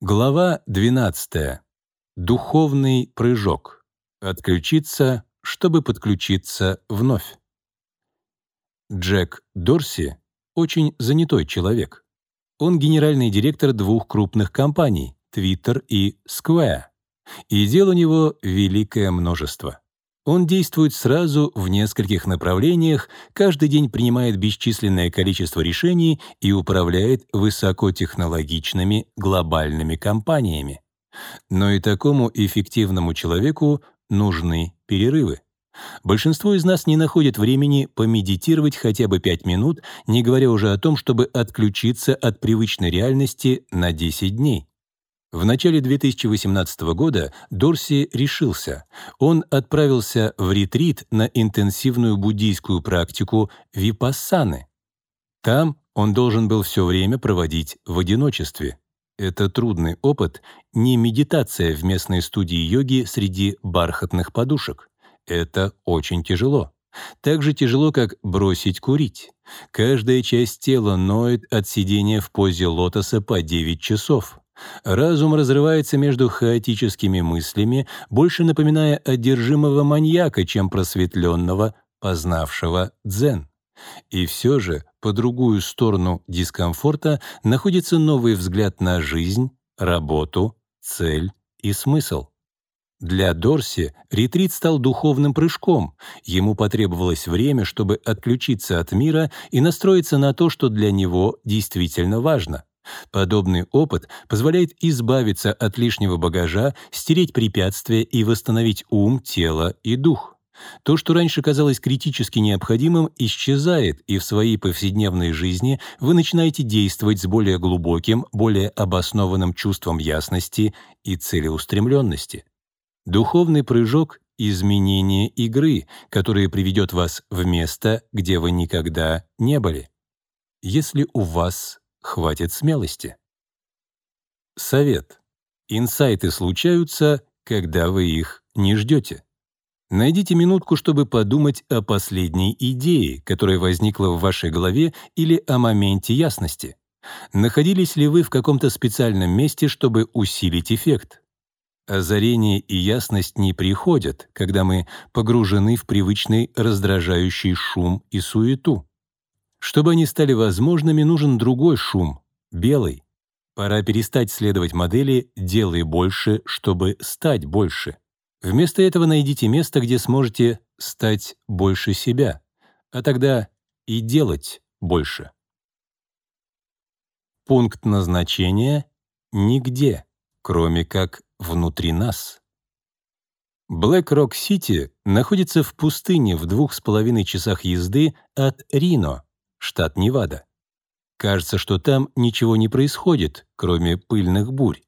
Глава 12. Духовный прыжок. Отключиться, чтобы подключиться вновь. Джек Дорси — очень занятой человек. Он генеральный директор двух крупных компаний — Twitter и Square. И дел у него великое множество. Он действует сразу в нескольких направлениях, каждый день принимает бесчисленное количество решений и управляет высокотехнологичными глобальными компаниями. Но и такому эффективному человеку нужны перерывы. Большинство из нас не находит времени помедитировать хотя бы 5 минут, не говоря уже о том, чтобы отключиться от привычной реальности на 10 дней. В начале 2018 года Дорси решился. Он отправился в ретрит на интенсивную буддийскую практику випассаны. Там он должен был все время проводить в одиночестве. Это трудный опыт, не медитация в местной студии йоги среди бархатных подушек. Это очень тяжело. Так же тяжело, как бросить курить. Каждая часть тела ноет от сидения в позе лотоса по 9 часов. Разум разрывается между хаотическими мыслями, больше напоминая одержимого маньяка, чем просветленного, познавшего дзен. И все же по другую сторону дискомфорта находится новый взгляд на жизнь, работу, цель и смысл. Для Дорси ретрит стал духовным прыжком. Ему потребовалось время, чтобы отключиться от мира и настроиться на то, что для него действительно важно. Подобный опыт позволяет избавиться от лишнего багажа, стереть препятствия и восстановить ум, тело и дух. То, что раньше казалось критически необходимым, исчезает, и в своей повседневной жизни вы начинаете действовать с более глубоким, более обоснованным чувством ясности и целеустремленности. Духовный прыжок — изменение игры, которое приведет вас в место, где вы никогда не были. Если у вас хватит смелости. Совет. Инсайты случаются, когда вы их не ждете. Найдите минутку, чтобы подумать о последней идее, которая возникла в вашей голове, или о моменте ясности. Находились ли вы в каком-то специальном месте, чтобы усилить эффект? Озарение и ясность не приходят, когда мы погружены в привычный раздражающий шум и суету. Чтобы они стали возможными, нужен другой шум — белый. Пора перестать следовать модели «делай больше, чтобы стать больше». Вместо этого найдите место, где сможете стать больше себя, а тогда и делать больше. Пункт назначения — нигде, кроме как внутри нас. Блэк-Рок-Сити находится в пустыне в двух с половиной часах езды от Рино, штат Невада. Кажется, что там ничего не происходит, кроме пыльных бурь.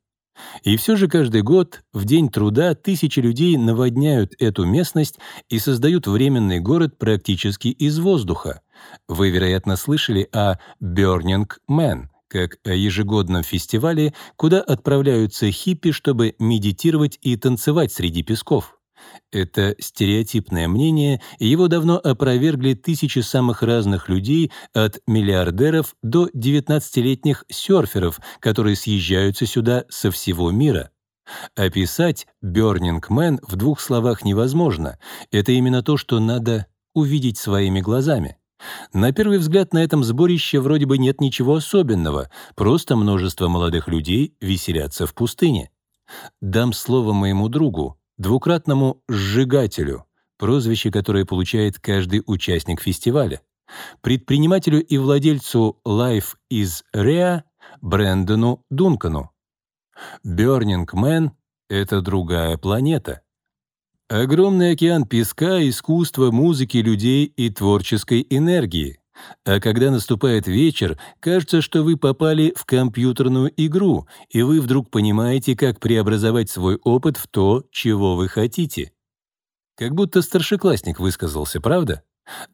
И все же каждый год, в День труда, тысячи людей наводняют эту местность и создают временный город практически из воздуха. Вы, вероятно, слышали о Burning Man, как о ежегодном фестивале, куда отправляются хиппи, чтобы медитировать и танцевать среди песков. Это стереотипное мнение, и его давно опровергли тысячи самых разных людей, от миллиардеров до 19-летних серферов, которые съезжаются сюда со всего мира. Описать Burning Man в двух словах невозможно. Это именно то, что надо увидеть своими глазами. На первый взгляд на этом сборище вроде бы нет ничего особенного, просто множество молодых людей веселятся в пустыне. Дам слово моему другу, двукратному «сжигателю», прозвище, которое получает каждый участник фестиваля, предпринимателю и владельцу Life is Rea Брэндону Дункану. Burning Man — это другая планета. Огромный океан песка, искусства, музыки, людей и творческой энергии. А когда наступает вечер, кажется, что вы попали в компьютерную игру, и вы вдруг понимаете, как преобразовать свой опыт в то, чего вы хотите. Как будто старшеклассник высказался, правда?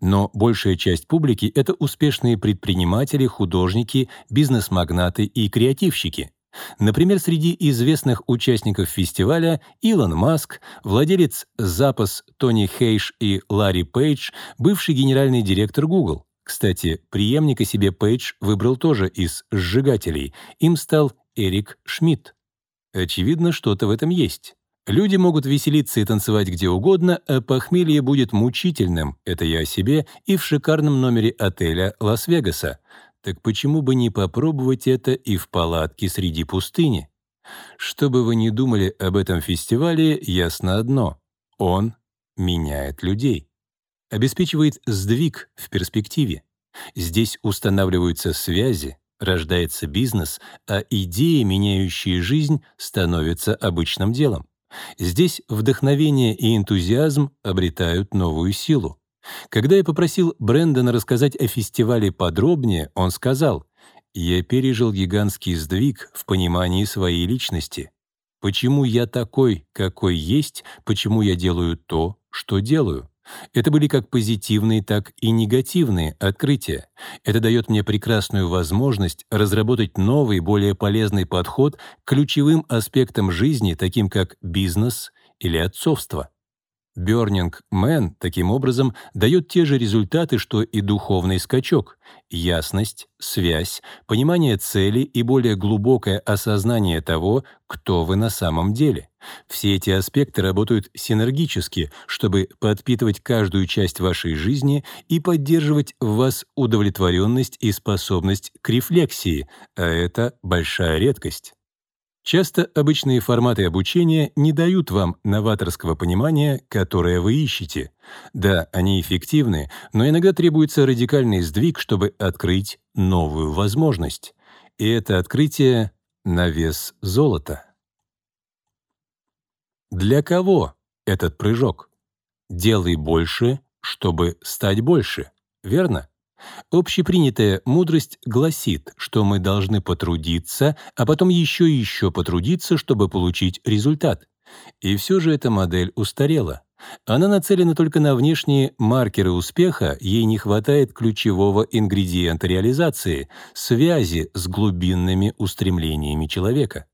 Но большая часть публики — это успешные предприниматели, художники, бизнес-магнаты и креативщики. Например, среди известных участников фестиваля Илон Маск, владелец запас Тони Хейш и Ларри Пейдж, бывший генеральный директор Google. Кстати, преемника себе Пейдж выбрал тоже из сжигателей. Им стал Эрик Шмидт. Очевидно, что-то в этом есть. Люди могут веселиться и танцевать где угодно, а похмелье будет мучительным, это я о себе, и в шикарном номере отеля Лас-Вегаса. Так почему бы не попробовать это и в палатке среди пустыни? Что бы вы ни думали об этом фестивале, ясно одно — он меняет людей. Обеспечивает сдвиг в перспективе. Здесь устанавливаются связи, рождается бизнес, а идеи, меняющие жизнь, становятся обычным делом. Здесь вдохновение и энтузиазм обретают новую силу. Когда я попросил Брэндона рассказать о фестивале подробнее, он сказал, «Я пережил гигантский сдвиг в понимании своей личности. Почему я такой, какой есть, почему я делаю то, что делаю?» Это были как позитивные, так и негативные открытия. Это дает мне прекрасную возможность разработать новый, более полезный подход к ключевым аспектам жизни, таким как бизнес или отцовство. Burning Man таким образом дает те же результаты, что и духовный скачок — ясность, связь, понимание цели и более глубокое осознание того, кто вы на самом деле. Все эти аспекты работают синергически, чтобы подпитывать каждую часть вашей жизни и поддерживать в вас удовлетворенность и способность к рефлексии, а это большая редкость. Часто обычные форматы обучения не дают вам новаторского понимания, которое вы ищете. Да, они эффективны, но иногда требуется радикальный сдвиг, чтобы открыть новую возможность. И это открытие на вес золота. Для кого этот прыжок? Делай больше, чтобы стать больше, верно? Общепринятая мудрость гласит, что мы должны потрудиться, а потом еще и еще потрудиться, чтобы получить результат. И все же эта модель устарела. Она нацелена только на внешние маркеры успеха, ей не хватает ключевого ингредиента реализации — связи с глубинными устремлениями человека.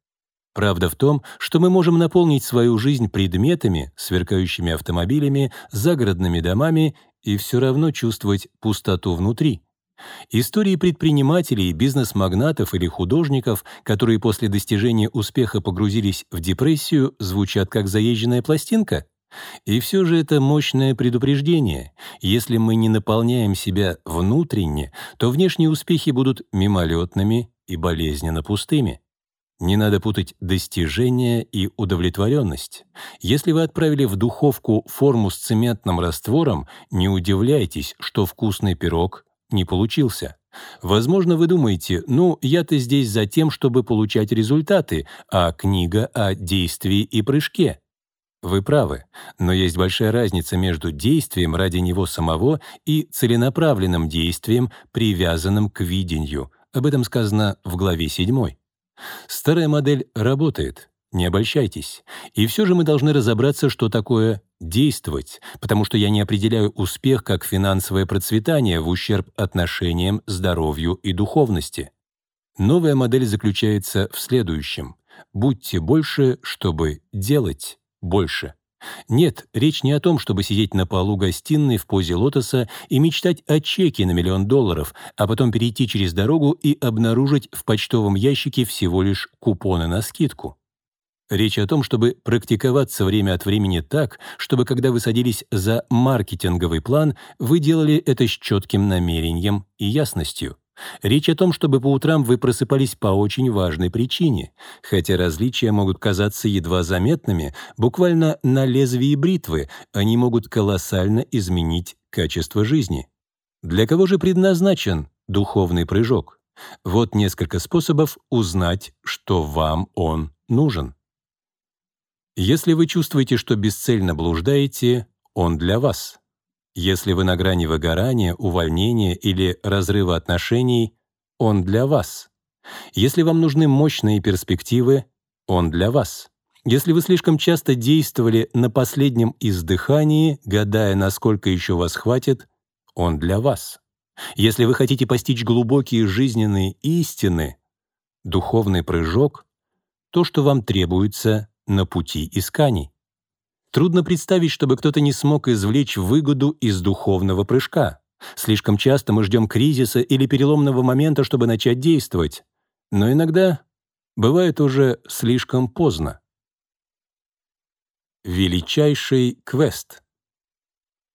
Правда в том, что мы можем наполнить свою жизнь предметами, сверкающими автомобилями, загородными домами и все равно чувствовать пустоту внутри. Истории предпринимателей, бизнес-магнатов или художников, которые после достижения успеха погрузились в депрессию, звучат как заезженная пластинка. И все же это мощное предупреждение. Если мы не наполняем себя внутренне, то внешние успехи будут мимолетными и болезненно пустыми. Не надо путать достижение и удовлетворенность. Если вы отправили в духовку форму с цементным раствором, не удивляйтесь, что вкусный пирог не получился. Возможно, вы думаете, ну, я-то здесь за тем, чтобы получать результаты, а книга о действии и прыжке. Вы правы, но есть большая разница между действием ради него самого и целенаправленным действием, привязанным к видению. Об этом сказано в главе 7. Старая модель работает, не обольщайтесь. И все же мы должны разобраться, что такое действовать, потому что я не определяю успех как финансовое процветание в ущерб отношениям, здоровью и духовности. Новая модель заключается в следующем. Будьте больше, чтобы делать больше. Нет, речь не о том, чтобы сидеть на полу гостиной в позе лотоса и мечтать о чеке на миллион долларов, а потом перейти через дорогу и обнаружить в почтовом ящике всего лишь купоны на скидку. Речь о том, чтобы практиковаться время от времени так, чтобы когда вы садились за маркетинговый план, вы делали это с четким намерением и ясностью. Речь о том, чтобы по утрам вы просыпались по очень важной причине, хотя различия могут казаться едва заметными, буквально на лезвии бритвы, они могут колоссально изменить качество жизни. Для кого же предназначен духовный прыжок? Вот несколько способов узнать, что вам он нужен. Если вы чувствуете, что бесцельно блуждаете, он для вас. Если вы на грани выгорания, увольнения или разрыва отношений, он для вас. Если вам нужны мощные перспективы, он для вас. Если вы слишком часто действовали на последнем издыхании, гадая, насколько еще вас хватит, он для вас. Если вы хотите постичь глубокие жизненные истины, духовный прыжок — то, что вам требуется на пути исканий. Трудно представить, чтобы кто-то не смог извлечь выгоду из духовного прыжка. Слишком часто мы ждем кризиса или переломного момента, чтобы начать действовать. Но иногда бывает уже слишком поздно. Величайший квест.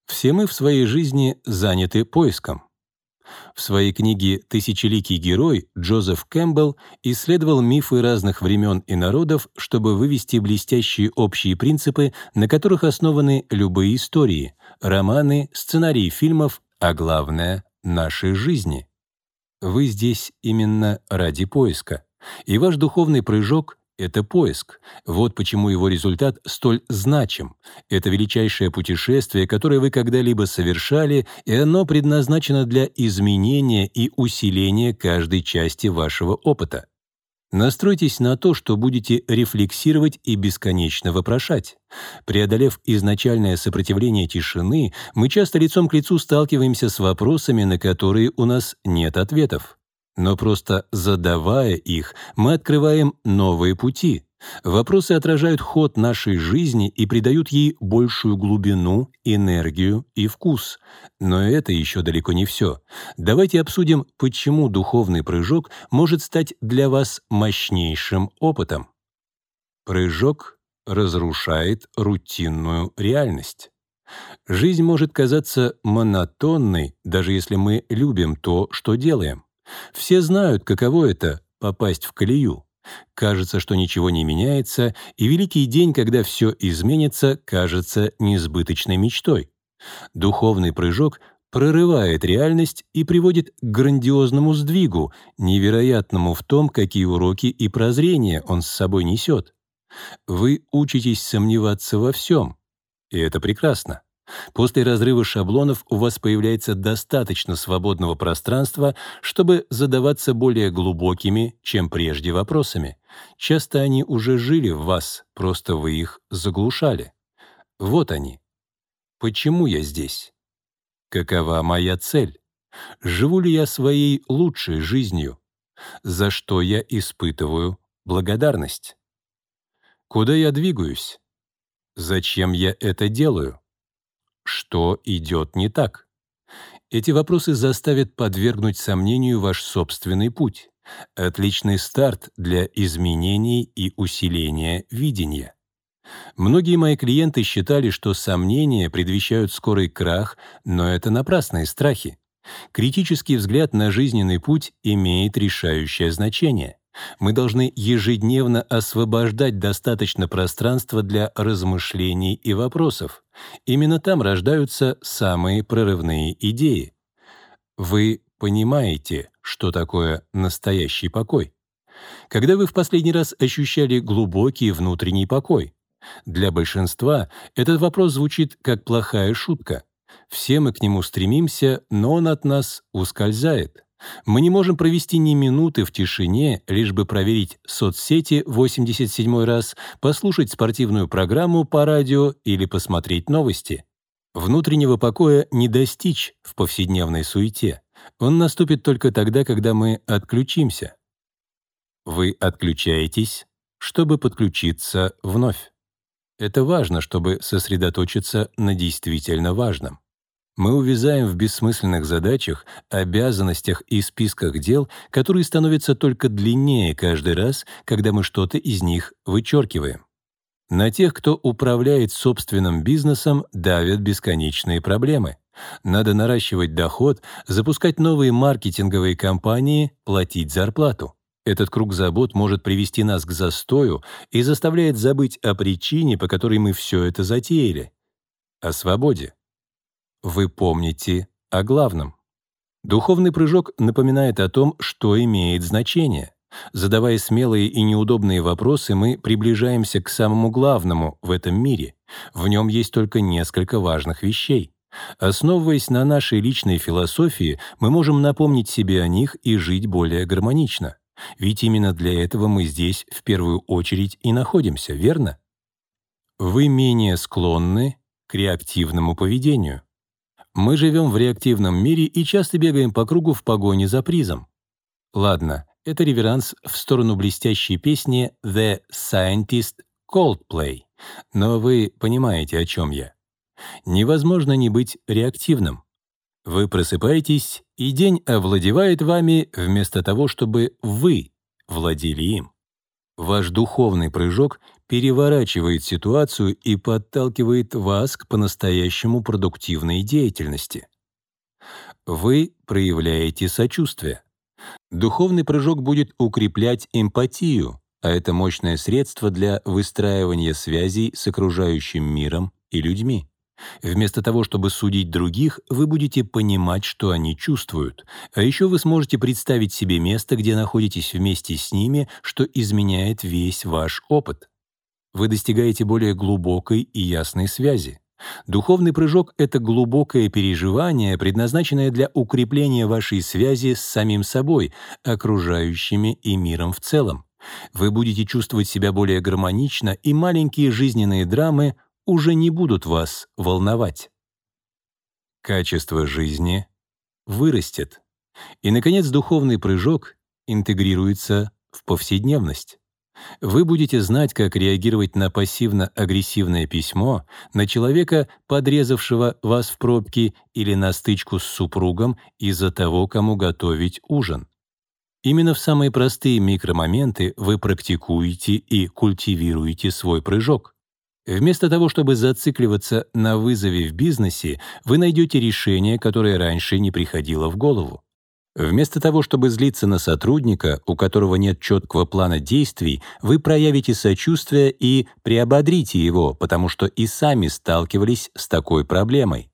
Все мы в своей жизни заняты поиском. В своей книге «Тысячеликий герой» Джозеф Кэмпбелл исследовал мифы разных времен и народов, чтобы вывести блестящие общие принципы, на которых основаны любые истории, романы, сценарии фильмов, а главное — нашей жизни. Вы здесь именно ради поиска, и ваш духовный прыжок это поиск. Вот почему его результат столь значим. Это величайшее путешествие, которое вы когда-либо совершали, и оно предназначено для изменения и усиления каждой части вашего опыта. Настройтесь на то, что будете рефлексировать и бесконечно вопрошать. Преодолев изначальное сопротивление тишины, мы часто лицом к лицу сталкиваемся с вопросами, на которые у нас нет ответов. Но просто задавая их, мы открываем новые пути. Вопросы отражают ход нашей жизни и придают ей большую глубину, энергию и вкус. Но это еще далеко не все. Давайте обсудим, почему духовный прыжок может стать для вас мощнейшим опытом. Прыжок разрушает рутинную реальность. Жизнь может казаться монотонной, даже если мы любим то, что делаем. Все знают, каково это — попасть в колею. Кажется, что ничего не меняется, и великий день, когда все изменится, кажется несбыточной мечтой. Духовный прыжок прорывает реальность и приводит к грандиозному сдвигу, невероятному в том, какие уроки и прозрения он с собой несет. Вы учитесь сомневаться во всем, и это прекрасно. После разрыва шаблонов у вас появляется достаточно свободного пространства, чтобы задаваться более глубокими, чем прежде, вопросами. Часто они уже жили в вас, просто вы их заглушали. Вот они. Почему я здесь? Какова моя цель? Живу ли я своей лучшей жизнью? За что я испытываю благодарность? Куда я двигаюсь? Зачем я это делаю? Что идет не так? Эти вопросы заставят подвергнуть сомнению ваш собственный путь. Отличный старт для изменений и усиления видения. Многие мои клиенты считали, что сомнения предвещают скорый крах, но это напрасные страхи. Критический взгляд на жизненный путь имеет решающее значение. Мы должны ежедневно освобождать достаточно пространства для размышлений и вопросов. Именно там рождаются самые прорывные идеи. Вы понимаете, что такое настоящий покой? Когда вы в последний раз ощущали глубокий внутренний покой? Для большинства этот вопрос звучит как плохая шутка. Все мы к нему стремимся, но он от нас ускользает. Мы не можем провести ни минуты в тишине, лишь бы проверить соцсети 87 раз, послушать спортивную программу по радио или посмотреть новости. Внутреннего покоя не достичь в повседневной суете. Он наступит только тогда, когда мы отключимся. Вы отключаетесь, чтобы подключиться вновь. Это важно, чтобы сосредоточиться на действительно важном. Мы увязаем в бессмысленных задачах, обязанностях и списках дел, которые становятся только длиннее каждый раз, когда мы что-то из них вычеркиваем. На тех, кто управляет собственным бизнесом, давят бесконечные проблемы. Надо наращивать доход, запускать новые маркетинговые кампании, платить зарплату. Этот круг забот может привести нас к застою и заставляет забыть о причине, по которой мы все это затеяли — о свободе вы помните о главном. Духовный прыжок напоминает о том, что имеет значение. Задавая смелые и неудобные вопросы, мы приближаемся к самому главному в этом мире. В нем есть только несколько важных вещей. Основываясь на нашей личной философии, мы можем напомнить себе о них и жить более гармонично. Ведь именно для этого мы здесь в первую очередь и находимся, верно? Вы менее склонны к реактивному поведению. Мы живем в реактивном мире и часто бегаем по кругу в погоне за призом. Ладно, это реверанс в сторону блестящей песни «The Scientist Coldplay», но вы понимаете, о чем я. Невозможно не быть реактивным. Вы просыпаетесь, и день овладевает вами вместо того, чтобы вы владели им. Ваш духовный прыжок переворачивает ситуацию и подталкивает вас к по-настоящему продуктивной деятельности. Вы проявляете сочувствие. Духовный прыжок будет укреплять эмпатию, а это мощное средство для выстраивания связей с окружающим миром и людьми. Вместо того, чтобы судить других, вы будете понимать, что они чувствуют. А еще вы сможете представить себе место, где находитесь вместе с ними, что изменяет весь ваш опыт. Вы достигаете более глубокой и ясной связи. Духовный прыжок — это глубокое переживание, предназначенное для укрепления вашей связи с самим собой, окружающими и миром в целом. Вы будете чувствовать себя более гармонично, и маленькие жизненные драмы уже не будут вас волновать. Качество жизни вырастет. И, наконец, духовный прыжок интегрируется в повседневность. Вы будете знать, как реагировать на пассивно-агрессивное письмо, на человека, подрезавшего вас в пробке, или на стычку с супругом из-за того, кому готовить ужин. Именно в самые простые микромоменты вы практикуете и культивируете свой прыжок. Вместо того, чтобы зацикливаться на вызове в бизнесе, вы найдете решение, которое раньше не приходило в голову. Вместо того, чтобы злиться на сотрудника, у которого нет четкого плана действий, вы проявите сочувствие и приободрите его, потому что и сами сталкивались с такой проблемой.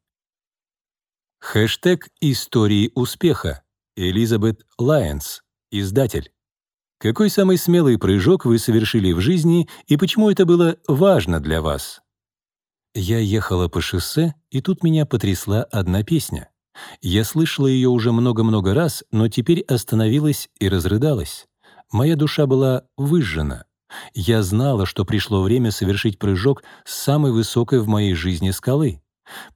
Хэштег «Истории успеха» Элизабет Лайенс, издатель. Какой самый смелый прыжок вы совершили в жизни и почему это было важно для вас? Я ехала по шоссе, и тут меня потрясла одна песня. Я слышала ее уже много-много раз, но теперь остановилась и разрыдалась. Моя душа была выжжена. Я знала, что пришло время совершить прыжок с самой высокой в моей жизни скалы.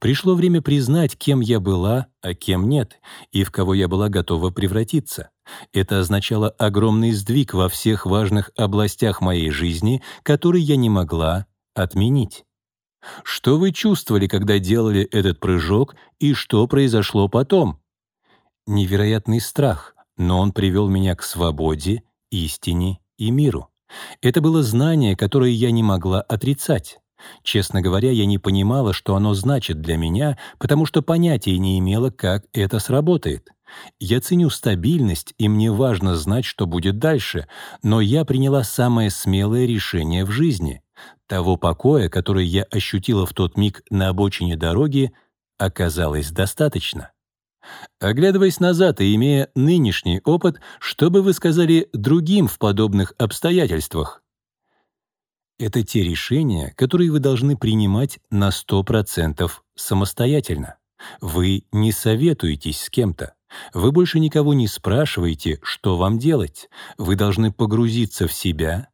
Пришло время признать, кем я была, а кем нет, и в кого я была готова превратиться. Это означало огромный сдвиг во всех важных областях моей жизни, который я не могла отменить. Что вы чувствовали, когда делали этот прыжок, и что произошло потом? Невероятный страх, но он привел меня к свободе, истине и миру. Это было знание, которое я не могла отрицать. Честно говоря, я не понимала, что оно значит для меня, потому что понятия не имела, как это сработает. Я ценю стабильность, и мне важно знать, что будет дальше, но я приняла самое смелое решение в жизни. Того покоя, который я ощутила в тот миг на обочине дороги, оказалось достаточно. Оглядываясь назад и имея нынешний опыт, что бы вы сказали другим в подобных обстоятельствах? Это те решения, которые вы должны принимать на 100% самостоятельно. Вы не советуетесь с кем-то. Вы больше никого не спрашиваете, что вам делать. Вы должны погрузиться в себя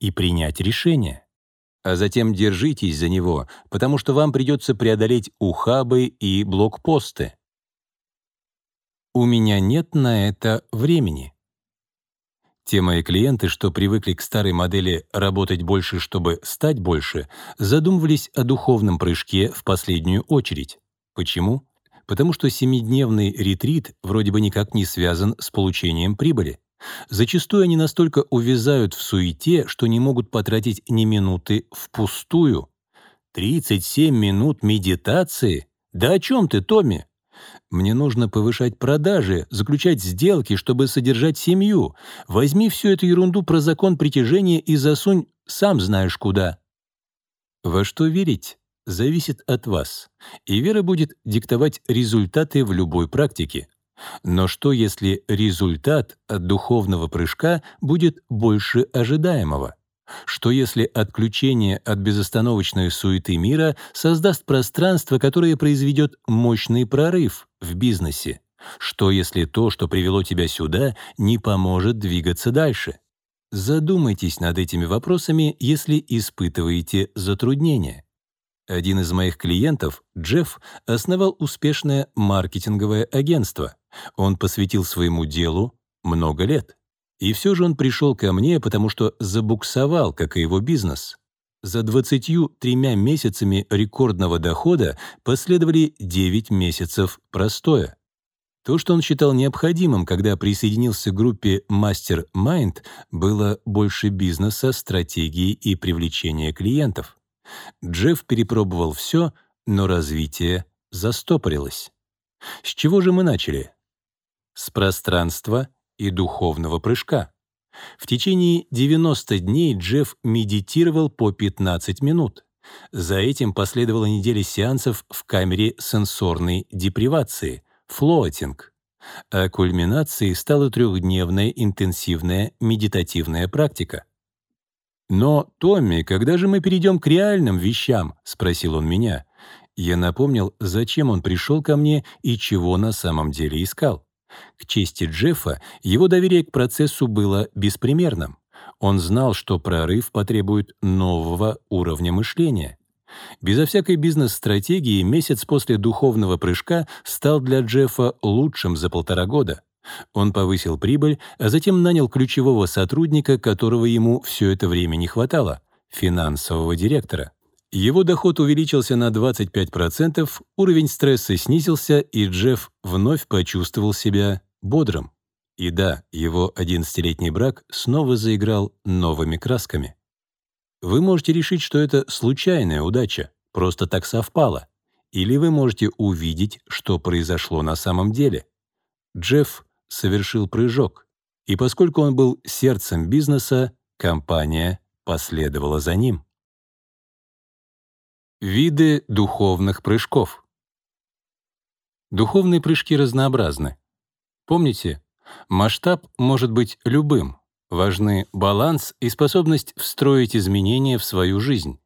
и принять решение. А затем держитесь за него, потому что вам придется преодолеть ухабы и блокпосты. У меня нет на это времени. Те мои клиенты, что привыкли к старой модели «работать больше, чтобы стать больше», задумывались о духовном прыжке в последнюю очередь. Почему? Потому что семидневный ретрит вроде бы никак не связан с получением прибыли. Зачастую они настолько увязают в суете, что не могут потратить ни минуты впустую. 37 минут медитации? Да о чем ты, Томми? Мне нужно повышать продажи, заключать сделки, чтобы содержать семью. Возьми всю эту ерунду про закон притяжения и засунь сам знаешь куда. Во что верить зависит от вас, и вера будет диктовать результаты в любой практике. Но что, если результат от духовного прыжка будет больше ожидаемого? Что если отключение от безостановочной суеты мира создаст пространство, которое произведет мощный прорыв в бизнесе? Что если то, что привело тебя сюда, не поможет двигаться дальше? Задумайтесь над этими вопросами, если испытываете затруднения. Один из моих клиентов, Джефф, основал успешное маркетинговое агентство. Он посвятил своему делу много лет. И все же он пришел ко мне, потому что забуксовал, как и его бизнес. За 23 месяцами рекордного дохода последовали 9 месяцев простоя. То, что он считал необходимым, когда присоединился к группе Mastermind, было больше бизнеса, стратегии и привлечения клиентов. Джефф перепробовал все, но развитие застопорилось. С чего же мы начали? С пространства и духовного прыжка. В течение 90 дней Джефф медитировал по 15 минут. За этим последовала неделя сеансов в камере сенсорной депривации — флоатинг. А кульминацией стала трехдневная интенсивная медитативная практика. «Но, Томми, когда же мы перейдем к реальным вещам?» — спросил он меня. Я напомнил, зачем он пришел ко мне и чего на самом деле искал. К чести Джеффа, его доверие к процессу было беспримерным. Он знал, что прорыв потребует нового уровня мышления. Безо всякой бизнес-стратегии месяц после духовного прыжка стал для Джеффа лучшим за полтора года. Он повысил прибыль, а затем нанял ключевого сотрудника, которого ему все это время не хватало — финансового директора. Его доход увеличился на 25%, уровень стресса снизился, и Джефф вновь почувствовал себя бодрым. И да, его 11-летний брак снова заиграл новыми красками. Вы можете решить, что это случайная удача, просто так совпало. Или вы можете увидеть, что произошло на самом деле. Джефф совершил прыжок, и поскольку он был сердцем бизнеса, компания последовала за ним. Виды духовных прыжков. Духовные прыжки разнообразны. Помните, масштаб может быть любым. Важны баланс и способность встроить изменения в свою жизнь.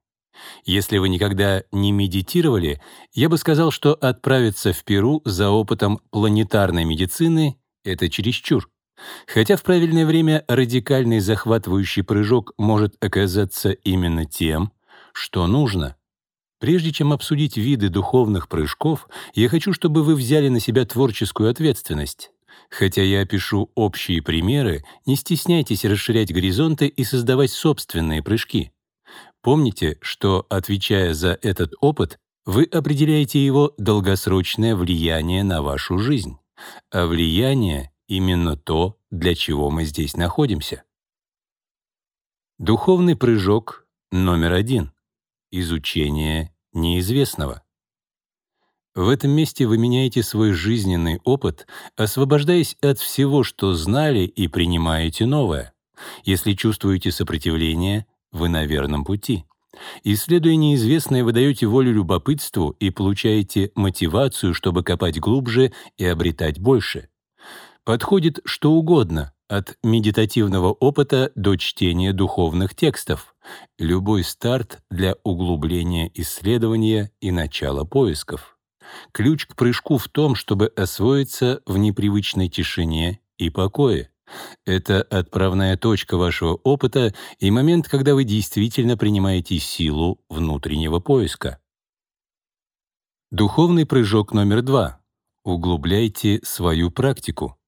Если вы никогда не медитировали, я бы сказал, что отправиться в Перу за опытом планетарной медицины — это чересчур. Хотя в правильное время радикальный захватывающий прыжок может оказаться именно тем, что нужно — Прежде чем обсудить виды духовных прыжков, я хочу, чтобы вы взяли на себя творческую ответственность. Хотя я опишу общие примеры, не стесняйтесь расширять горизонты и создавать собственные прыжки. Помните, что, отвечая за этот опыт, вы определяете его долгосрочное влияние на вашу жизнь. А влияние — именно то, для чего мы здесь находимся. Духовный прыжок номер один — изучение неизвестного. В этом месте вы меняете свой жизненный опыт, освобождаясь от всего, что знали, и принимаете новое. Если чувствуете сопротивление, вы на верном пути. Исследуя неизвестное, вы даете волю любопытству и получаете мотивацию, чтобы копать глубже и обретать больше. Подходит что угодно, от медитативного опыта до чтения духовных текстов. Любой старт для углубления исследования и начала поисков. Ключ к прыжку в том, чтобы освоиться в непривычной тишине и покое. Это отправная точка вашего опыта и момент, когда вы действительно принимаете силу внутреннего поиска. Духовный прыжок номер два. Углубляйте свою практику.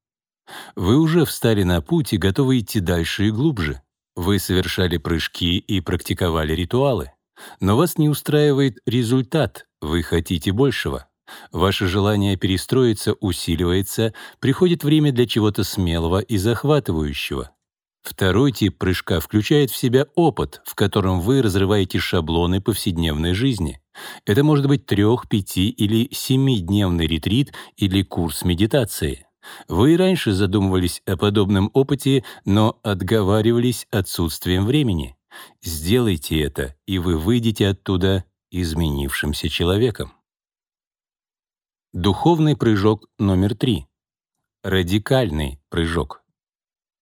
Вы уже встали на путь и готовы идти дальше и глубже. Вы совершали прыжки и практиковали ритуалы. Но вас не устраивает результат, вы хотите большего. Ваше желание перестроиться усиливается, приходит время для чего-то смелого и захватывающего. Второй тип прыжка включает в себя опыт, в котором вы разрываете шаблоны повседневной жизни. Это может быть трех, пяти или семидневный ретрит или курс медитации. Вы и раньше задумывались о подобном опыте, но отговаривались отсутствием времени. Сделайте это, и вы выйдете оттуда изменившимся человеком. Духовный прыжок номер три. Радикальный прыжок.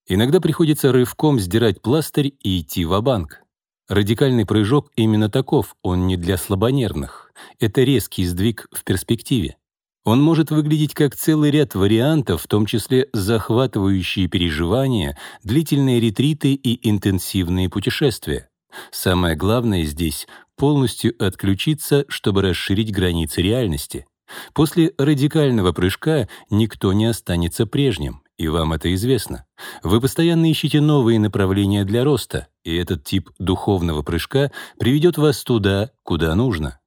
Иногда приходится рывком сдирать пластырь и идти в банк Радикальный прыжок именно таков, он не для слабонервных. Это резкий сдвиг в перспективе. Он может выглядеть как целый ряд вариантов, в том числе захватывающие переживания, длительные ретриты и интенсивные путешествия. Самое главное здесь — полностью отключиться, чтобы расширить границы реальности. После радикального прыжка никто не останется прежним, и вам это известно. Вы постоянно ищете новые направления для роста, и этот тип духовного прыжка приведет вас туда, куда нужно.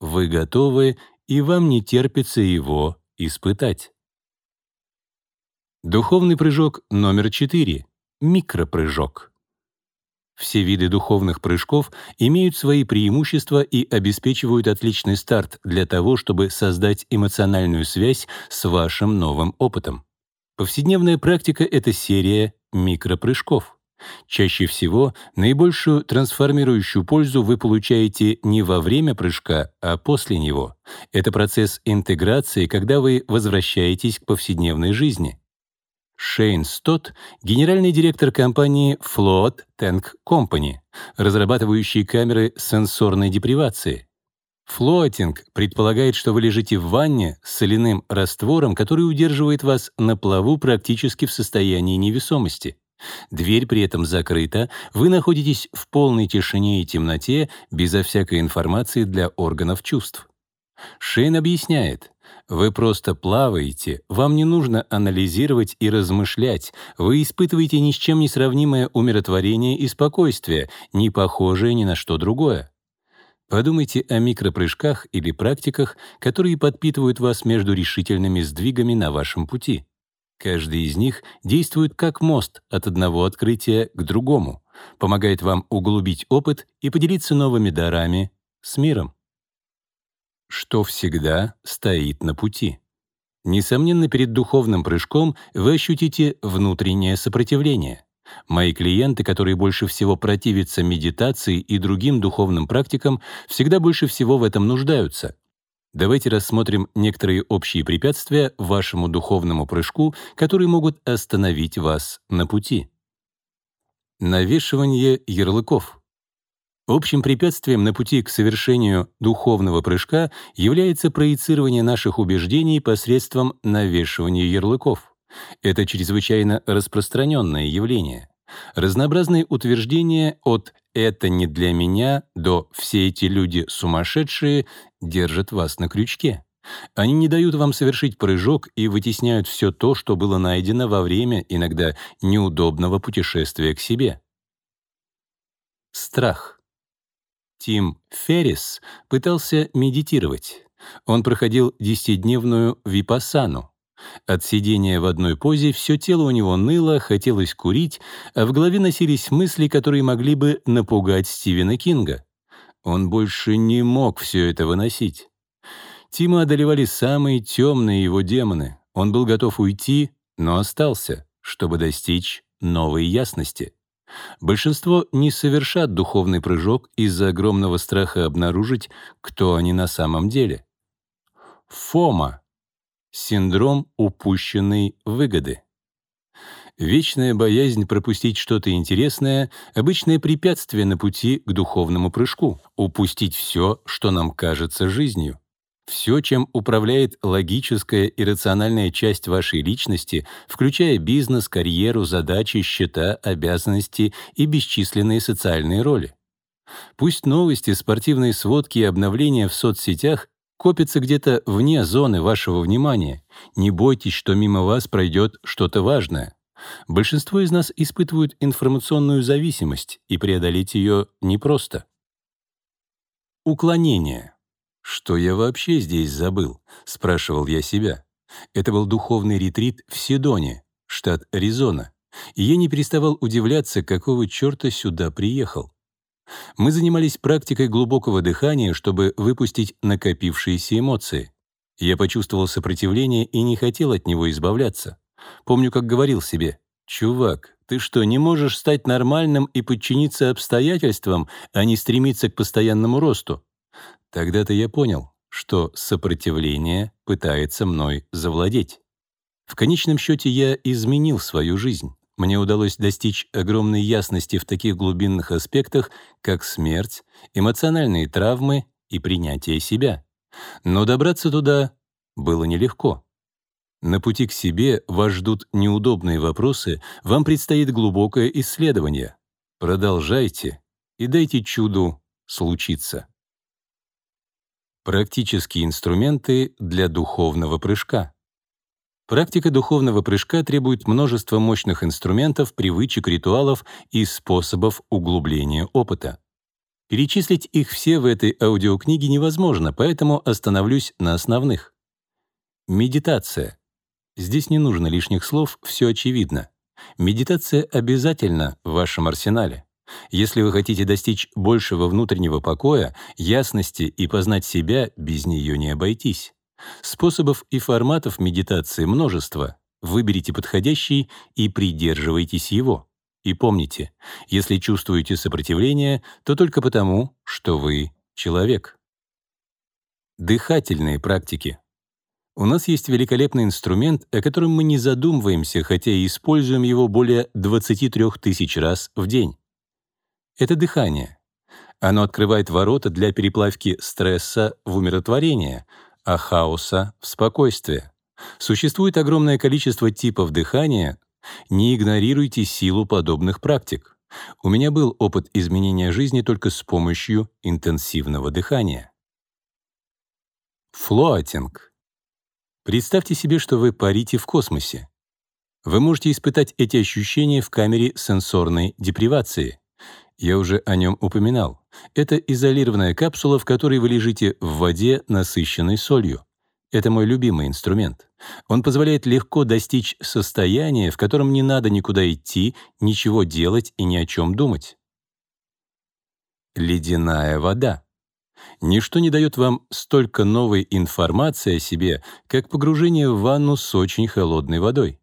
Вы готовы и вам не терпится его испытать. Духовный прыжок номер 4 — микропрыжок. Все виды духовных прыжков имеют свои преимущества и обеспечивают отличный старт для того, чтобы создать эмоциональную связь с вашим новым опытом. Повседневная практика — это серия микропрыжков. Чаще всего наибольшую трансформирующую пользу вы получаете не во время прыжка, а после него. Это процесс интеграции, когда вы возвращаетесь к повседневной жизни. Шейн Стот — генеральный директор компании Float Tank Company, разрабатывающей камеры сенсорной депривации. Флоатинг предполагает, что вы лежите в ванне с соляным раствором, который удерживает вас на плаву практически в состоянии невесомости. Дверь при этом закрыта, вы находитесь в полной тишине и темноте, безо всякой информации для органов чувств. Шейн объясняет, вы просто плаваете, вам не нужно анализировать и размышлять, вы испытываете ни с чем не сравнимое умиротворение и спокойствие, не похожее ни на что другое. Подумайте о микропрыжках или практиках, которые подпитывают вас между решительными сдвигами на вашем пути. Каждый из них действует как мост от одного открытия к другому, помогает вам углубить опыт и поделиться новыми дарами с миром что всегда стоит на пути. Несомненно, перед духовным прыжком вы ощутите внутреннее сопротивление. Мои клиенты, которые больше всего противятся медитации и другим духовным практикам, всегда больше всего в этом нуждаются. Давайте рассмотрим некоторые общие препятствия вашему духовному прыжку, которые могут остановить вас на пути. Навешивание ярлыков — Общим препятствием на пути к совершению духовного прыжка является проецирование наших убеждений посредством навешивания ярлыков. Это чрезвычайно распространенное явление. Разнообразные утверждения от «это не для меня» до «все эти люди сумасшедшие» держат вас на крючке. Они не дают вам совершить прыжок и вытесняют все то, что было найдено во время иногда неудобного путешествия к себе. Страх. Тим Феррис пытался медитировать. Он проходил десятидневную випассану. От сидения в одной позе все тело у него ныло, хотелось курить, а в голове носились мысли, которые могли бы напугать Стивена Кинга. Он больше не мог все это выносить. Тима одолевали самые темные его демоны. Он был готов уйти, но остался, чтобы достичь новой ясности. Большинство не совершат духовный прыжок из-за огромного страха обнаружить, кто они на самом деле. ФОМА — синдром упущенной выгоды. Вечная боязнь пропустить что-то интересное — обычное препятствие на пути к духовному прыжку, упустить все, что нам кажется жизнью. Все, чем управляет логическая и рациональная часть вашей личности, включая бизнес, карьеру, задачи, счета, обязанности и бесчисленные социальные роли. Пусть новости, спортивные сводки и обновления в соцсетях копятся где-то вне зоны вашего внимания. Не бойтесь, что мимо вас пройдет что-то важное. Большинство из нас испытывают информационную зависимость, и преодолеть ее непросто. Уклонение. «Что я вообще здесь забыл?» — спрашивал я себя. Это был духовный ретрит в Седоне, штат Аризона, и я не переставал удивляться, какого черта сюда приехал. Мы занимались практикой глубокого дыхания, чтобы выпустить накопившиеся эмоции. Я почувствовал сопротивление и не хотел от него избавляться. Помню, как говорил себе, «Чувак, ты что, не можешь стать нормальным и подчиниться обстоятельствам, а не стремиться к постоянному росту? Тогда-то я понял, что сопротивление пытается мной завладеть. В конечном счете я изменил свою жизнь. Мне удалось достичь огромной ясности в таких глубинных аспектах, как смерть, эмоциональные травмы и принятие себя. Но добраться туда было нелегко. На пути к себе вас ждут неудобные вопросы, вам предстоит глубокое исследование. Продолжайте и дайте чуду случиться. Практические инструменты для духовного прыжка. Практика духовного прыжка требует множества мощных инструментов, привычек, ритуалов и способов углубления опыта. Перечислить их все в этой аудиокниге невозможно, поэтому остановлюсь на основных. Медитация. Здесь не нужно лишних слов, все очевидно. Медитация обязательно в вашем арсенале. Если вы хотите достичь большего внутреннего покоя, ясности и познать себя, без нее не обойтись. Способов и форматов медитации множество. Выберите подходящий и придерживайтесь его. И помните, если чувствуете сопротивление, то только потому, что вы человек. Дыхательные практики. У нас есть великолепный инструмент, о котором мы не задумываемся, хотя и используем его более 23 тысяч раз в день. Это дыхание. Оно открывает ворота для переплавки стресса в умиротворение, а хаоса в спокойствие. Существует огромное количество типов дыхания. Не игнорируйте силу подобных практик. У меня был опыт изменения жизни только с помощью интенсивного дыхания. Флоатинг. Представьте себе, что вы парите в космосе. Вы можете испытать эти ощущения в камере сенсорной депривации. Я уже о нем упоминал. Это изолированная капсула, в которой вы лежите в воде, насыщенной солью. Это мой любимый инструмент. Он позволяет легко достичь состояния, в котором не надо никуда идти, ничего делать и ни о чем думать. Ледяная вода. Ничто не дает вам столько новой информации о себе, как погружение в ванну с очень холодной водой.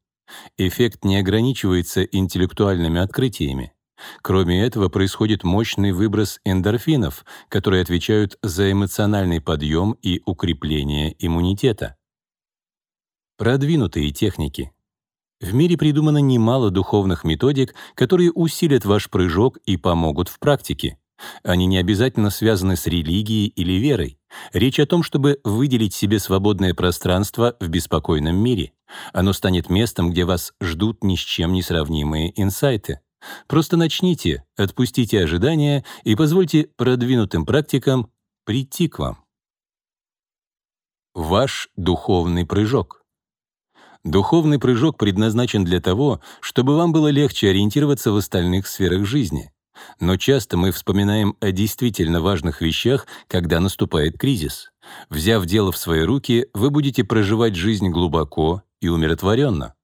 Эффект не ограничивается интеллектуальными открытиями. Кроме этого, происходит мощный выброс эндорфинов, которые отвечают за эмоциональный подъем и укрепление иммунитета. Продвинутые техники. В мире придумано немало духовных методик, которые усилят ваш прыжок и помогут в практике. Они не обязательно связаны с религией или верой. Речь о том, чтобы выделить себе свободное пространство в беспокойном мире. Оно станет местом, где вас ждут ни с чем не сравнимые инсайты. Просто начните, отпустите ожидания и позвольте продвинутым практикам прийти к вам. Ваш духовный прыжок. Духовный прыжок предназначен для того, чтобы вам было легче ориентироваться в остальных сферах жизни. Но часто мы вспоминаем о действительно важных вещах, когда наступает кризис. Взяв дело в свои руки, вы будете проживать жизнь глубоко и умиротворенно.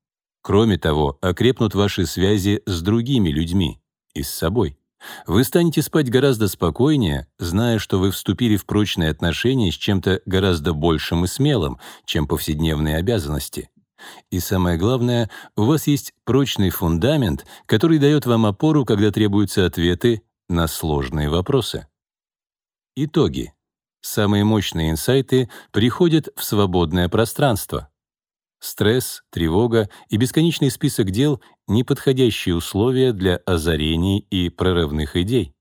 Кроме того, окрепнут ваши связи с другими людьми и с собой. Вы станете спать гораздо спокойнее, зная, что вы вступили в прочные отношения с чем-то гораздо большим и смелым, чем повседневные обязанности. И самое главное, у вас есть прочный фундамент, который дает вам опору, когда требуются ответы на сложные вопросы. Итоги. Самые мощные инсайты приходят в свободное пространство. Стресс, тревога и бесконечный список дел — неподходящие условия для озарений и прорывных идей.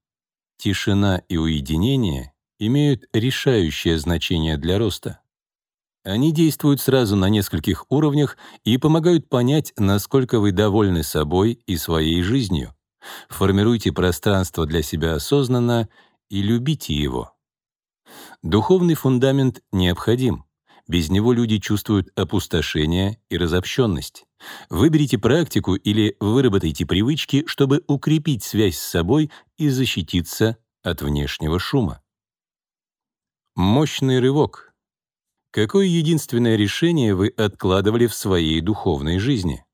Тишина и уединение имеют решающее значение для роста. Они действуют сразу на нескольких уровнях и помогают понять, насколько вы довольны собой и своей жизнью. Формируйте пространство для себя осознанно и любите его. Духовный фундамент необходим. Без него люди чувствуют опустошение и разобщенность. Выберите практику или выработайте привычки, чтобы укрепить связь с собой и защититься от внешнего шума. Мощный рывок — Какое единственное решение вы откладывали в своей духовной жизни?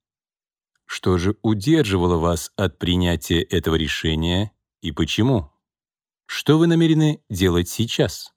Что же удерживало вас от принятия этого решения и почему? Что вы намерены делать сейчас?